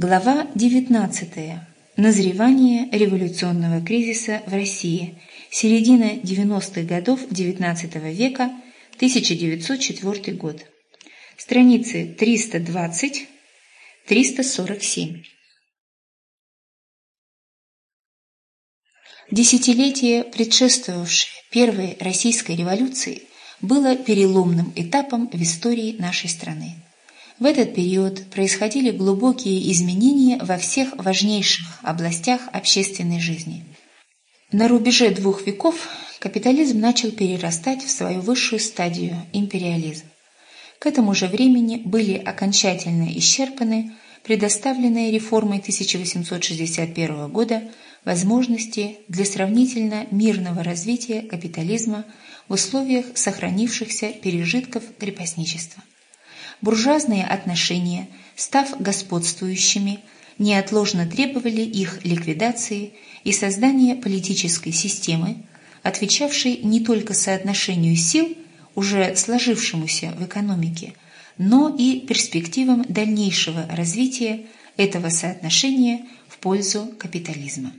Глава 19. Назревание революционного кризиса в России. Середина 90-х годов XIX века, 1904 год. Страницы 320-347. Десятилетие, предшествовавшее Первой Российской революции, было переломным этапом в истории нашей страны. В этот период происходили глубокие изменения во всех важнейших областях общественной жизни. На рубеже двух веков капитализм начал перерастать в свою высшую стадию – империализм. К этому же времени были окончательно исчерпаны предоставленные реформой 1861 года возможности для сравнительно мирного развития капитализма в условиях сохранившихся пережитков крепостничества. Буржуазные отношения, став господствующими, неотложно требовали их ликвидации и создания политической системы, отвечавшей не только соотношению сил, уже сложившемуся в экономике, но и перспективам дальнейшего развития этого соотношения в пользу капитализма.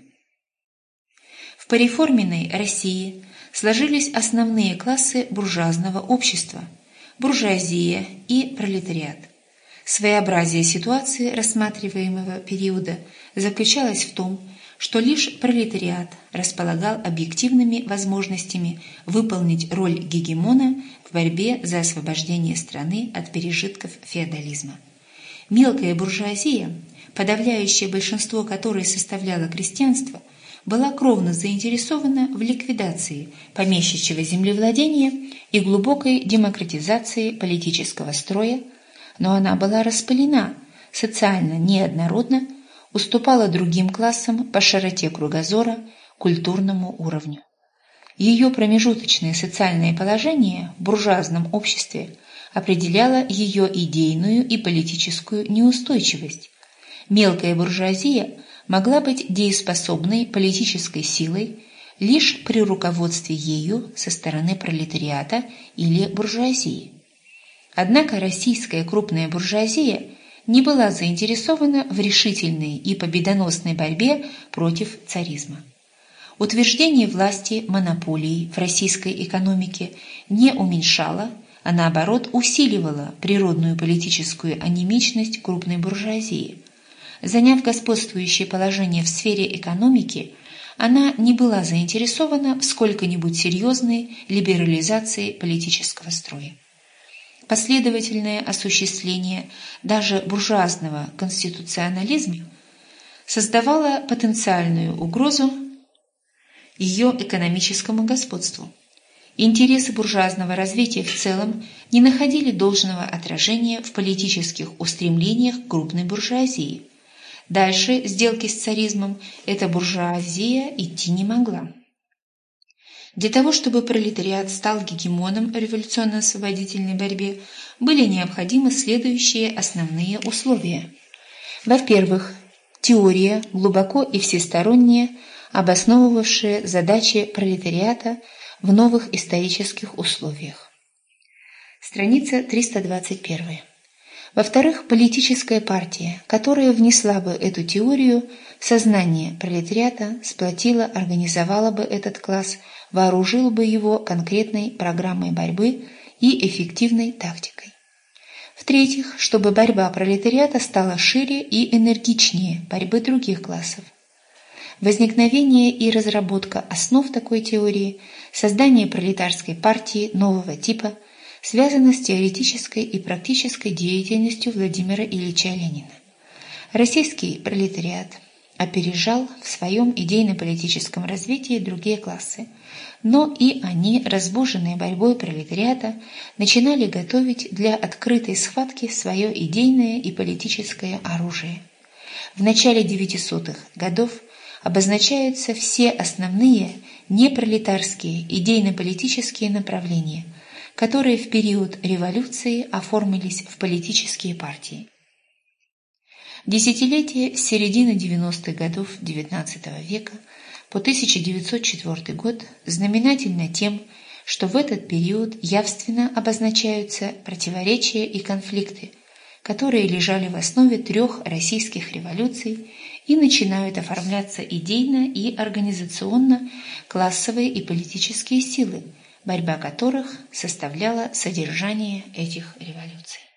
В пореформенной России сложились основные классы буржуазного общества – буржуазия и пролетариат. Своеобразие ситуации рассматриваемого периода заключалось в том, что лишь пролетариат располагал объективными возможностями выполнить роль гегемона в борьбе за освобождение страны от пережитков феодализма. Мелкая буржуазия, подавляющее большинство которой составляло крестьянство – была кровно заинтересована в ликвидации помещичьего землевладения и глубокой демократизации политического строя, но она была распылена, социально неоднородна, уступала другим классам по широте кругозора, культурному уровню. Ее промежуточное социальное положение в буржуазном обществе определяло ее идейную и политическую неустойчивость. Мелкая буржуазия могла быть дееспособной политической силой лишь при руководстве ею со стороны пролетариата или буржуазии. Однако российская крупная буржуазия не была заинтересована в решительной и победоносной борьбе против царизма. Утверждение власти монополии в российской экономике не уменьшало, а наоборот усиливало природную политическую анемичность крупной буржуазии – Заняв господствующее положение в сфере экономики, она не была заинтересована в сколько-нибудь серьезной либерализации политического строя. Последовательное осуществление даже буржуазного конституционализма создавало потенциальную угрозу ее экономическому господству. Интересы буржуазного развития в целом не находили должного отражения в политических устремлениях крупной буржуазии – Дальше сделки с царизмом эта буржуазия идти не могла. Для того, чтобы пролетариат стал гегемоном революционно-освободительной борьбе, были необходимы следующие основные условия. Во-первых, теория, глубоко и всесторонняя, обосновывавшая задачи пролетариата в новых исторических условиях. Страница 321. Во-вторых, политическая партия, которая внесла бы эту теорию сознание пролетариата, сплотила, организовала бы этот класс, вооружила бы его конкретной программой борьбы и эффективной тактикой. В-третьих, чтобы борьба пролетариата стала шире и энергичнее борьбы других классов. Возникновение и разработка основ такой теории, создание пролетарской партии нового типа – связана с теоретической и практической деятельностью Владимира Ильича Ленина. Российский пролетариат опережал в своем идейно-политическом развитии другие классы, но и они, разбуженные борьбой пролетариата, начинали готовить для открытой схватки свое идейное и политическое оружие. В начале 900-х годов обозначаются все основные непролетарские идейно-политические направления – которые в период революции оформились в политические партии. Десятилетие с середины 90-х годов XIX века по 1904 год знаменательно тем, что в этот период явственно обозначаются противоречия и конфликты, которые лежали в основе трех российских революций и начинают оформляться идейно и организационно классовые и политические силы, борьба которых составляла содержание этих революций.